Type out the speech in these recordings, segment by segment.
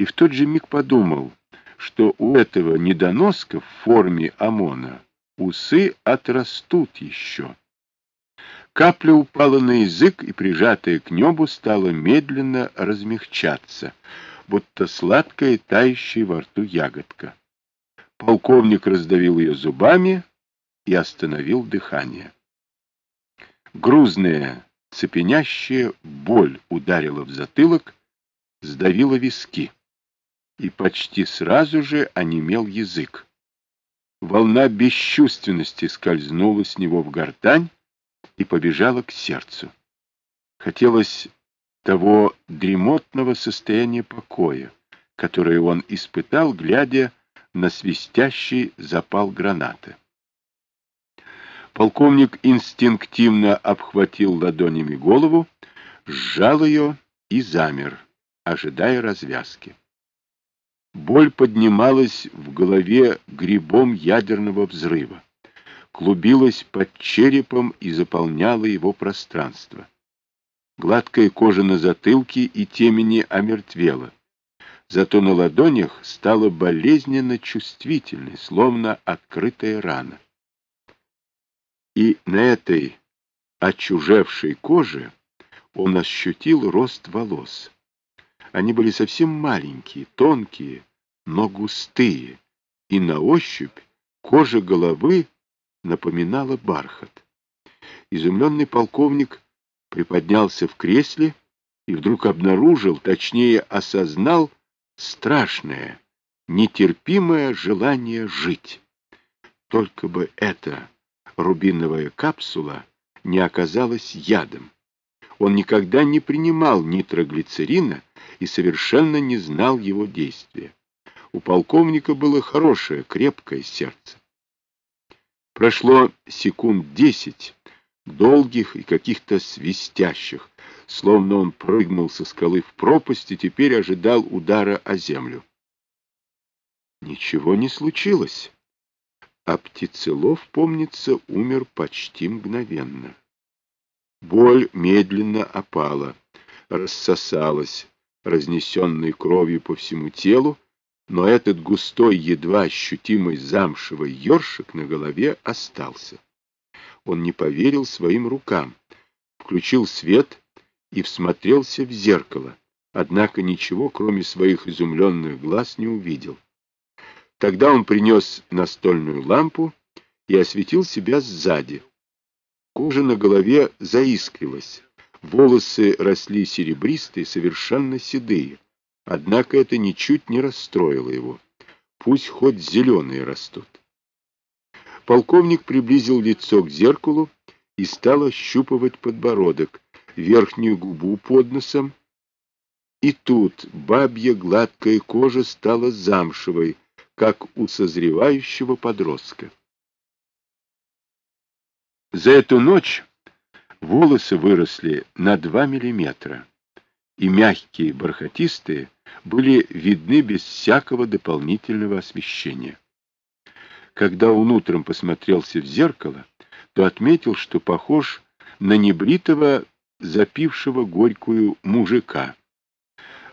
и в тот же миг подумал, что у этого недоноска в форме ОМОНа усы отрастут еще. Капля упала на язык и, прижатая к небу, стала медленно размягчаться, будто сладкая тающая во рту ягодка. Полковник раздавил ее зубами и остановил дыхание. Грузная, цепенящая боль ударила в затылок, сдавила виски, и почти сразу же онемел язык. Волна бесчувственности скользнула с него в гортань и побежала к сердцу. Хотелось того дремотного состояния покоя, которое он испытал, глядя на свистящий запал гранаты. Полковник инстинктивно обхватил ладонями голову, сжал ее и замер, ожидая развязки. Боль поднималась в голове грибом ядерного взрыва, клубилась под черепом и заполняла его пространство. Гладкая кожа на затылке и темени омертвела, зато на ладонях стала болезненно чувствительной, словно открытая рана. И на этой отчужевшей коже он ощутил рост волос. Они были совсем маленькие, тонкие, но густые, и на ощупь кожа головы напоминала бархат. Изумленный полковник приподнялся в кресле и вдруг обнаружил, точнее осознал, страшное, нетерпимое желание жить. Только бы эта рубиновая капсула не оказалась ядом. Он никогда не принимал нитроглицерина и совершенно не знал его действия. У полковника было хорошее, крепкое сердце. Прошло секунд десять, долгих и каких-то свистящих, словно он прыгнул со скалы в пропасть и теперь ожидал удара о землю. Ничего не случилось, а Птицелов, помнится, умер почти мгновенно. Боль медленно опала, рассосалась, разнесенной кровью по всему телу, но этот густой, едва ощутимый замшевый ёршик на голове остался. Он не поверил своим рукам, включил свет и всмотрелся в зеркало, однако ничего, кроме своих изумленных глаз, не увидел. Тогда он принес настольную лампу и осветил себя сзади. Кожа на голове заискрилась. Волосы росли серебристые, совершенно седые. Однако это ничуть не расстроило его. Пусть хоть зеленые растут. Полковник приблизил лицо к зеркалу и стал ощупывать подбородок, верхнюю губу под носом. И тут бабья гладкая кожа стала замшевой, как у созревающего подростка. За эту ночь волосы выросли на два миллиметра, и мягкие, бархатистые были видны без всякого дополнительного освещения. Когда он утром посмотрелся в зеркало, то отметил, что похож на небритого, запившего горькую мужика.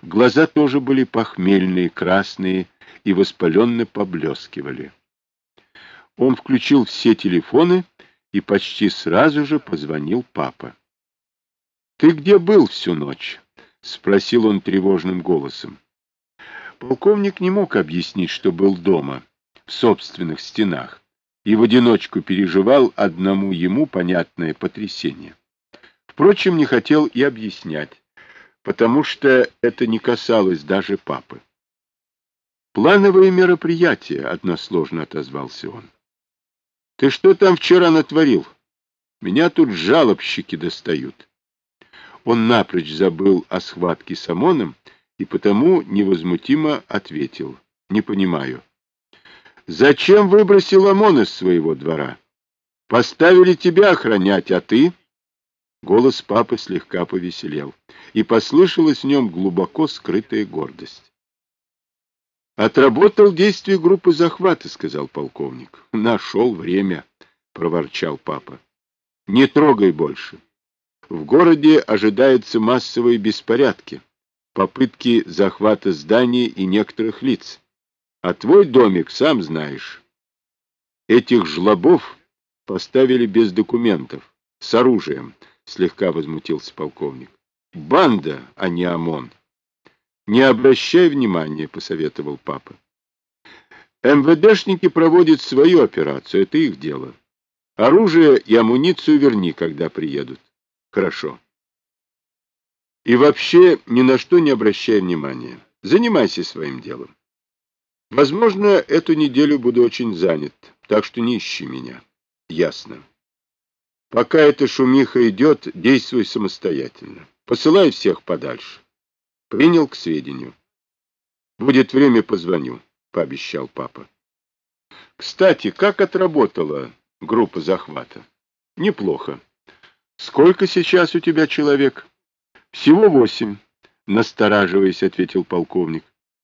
Глаза тоже были похмельные, красные и воспаленно поблескивали. Он включил все телефоны и почти сразу же позвонил папа. — Ты где был всю ночь? — спросил он тревожным голосом. Полковник не мог объяснить, что был дома, в собственных стенах, и в одиночку переживал одному ему понятное потрясение. Впрочем, не хотел и объяснять, потому что это не касалось даже папы. «Плановые мероприятия», — односложно отозвался он. Ты что там вчера натворил? Меня тут жалобщики достают. Он напрочь забыл о схватке с ОМОНом и потому невозмутимо ответил. Не понимаю. Зачем выбросил ОМОН из своего двора? Поставили тебя охранять, а ты... Голос папы слегка повеселел, и послышалась в нем глубоко скрытая гордость. Отработал действие группы захвата, сказал полковник. Нашел время, проворчал папа. Не трогай больше. В городе ожидаются массовые беспорядки. попытки захвата зданий и некоторых лиц. А твой домик, сам знаешь. Этих жлобов поставили без документов, с оружием, слегка возмутился полковник. Банда, а не ОМОН. Не обращай внимания, посоветовал папа. МВДшники проводят свою операцию, это их дело. Оружие и амуницию верни, когда приедут. Хорошо. И вообще ни на что не обращай внимания. Занимайся своим делом. Возможно, эту неделю буду очень занят, так что не ищи меня. Ясно. Пока эта шумиха идет, действуй самостоятельно. Посылай всех подальше. Принял к сведению. Будет время, позвоню, пообещал папа. Кстати, как отработала группа захвата? Неплохо. Сколько сейчас у тебя человек? Всего восемь, настораживаясь, ответил полковник.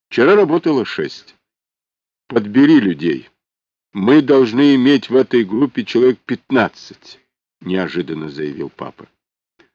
Вчера работало шесть. Подбери людей. Мы должны иметь в этой группе человек пятнадцать, неожиданно заявил папа.